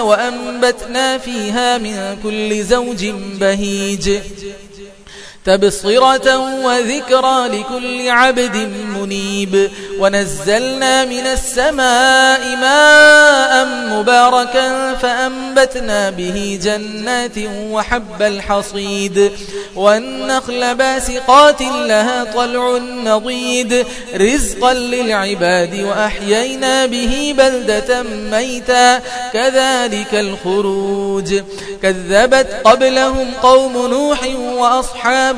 وأنبتنا فيها من كل زوج بهيج. تبصرة وذكرى لكل عبد منيب. ونزلنا من السماء ماء مباركا فأنبتنا به جنات وحب الحصيد. والنخل باسقات لها طلع نضيد. رزقا للعباد وأحيينا به بلدة ميتا. كذلك الخروج. كذبت قبلهم قوم نوح وأصحاب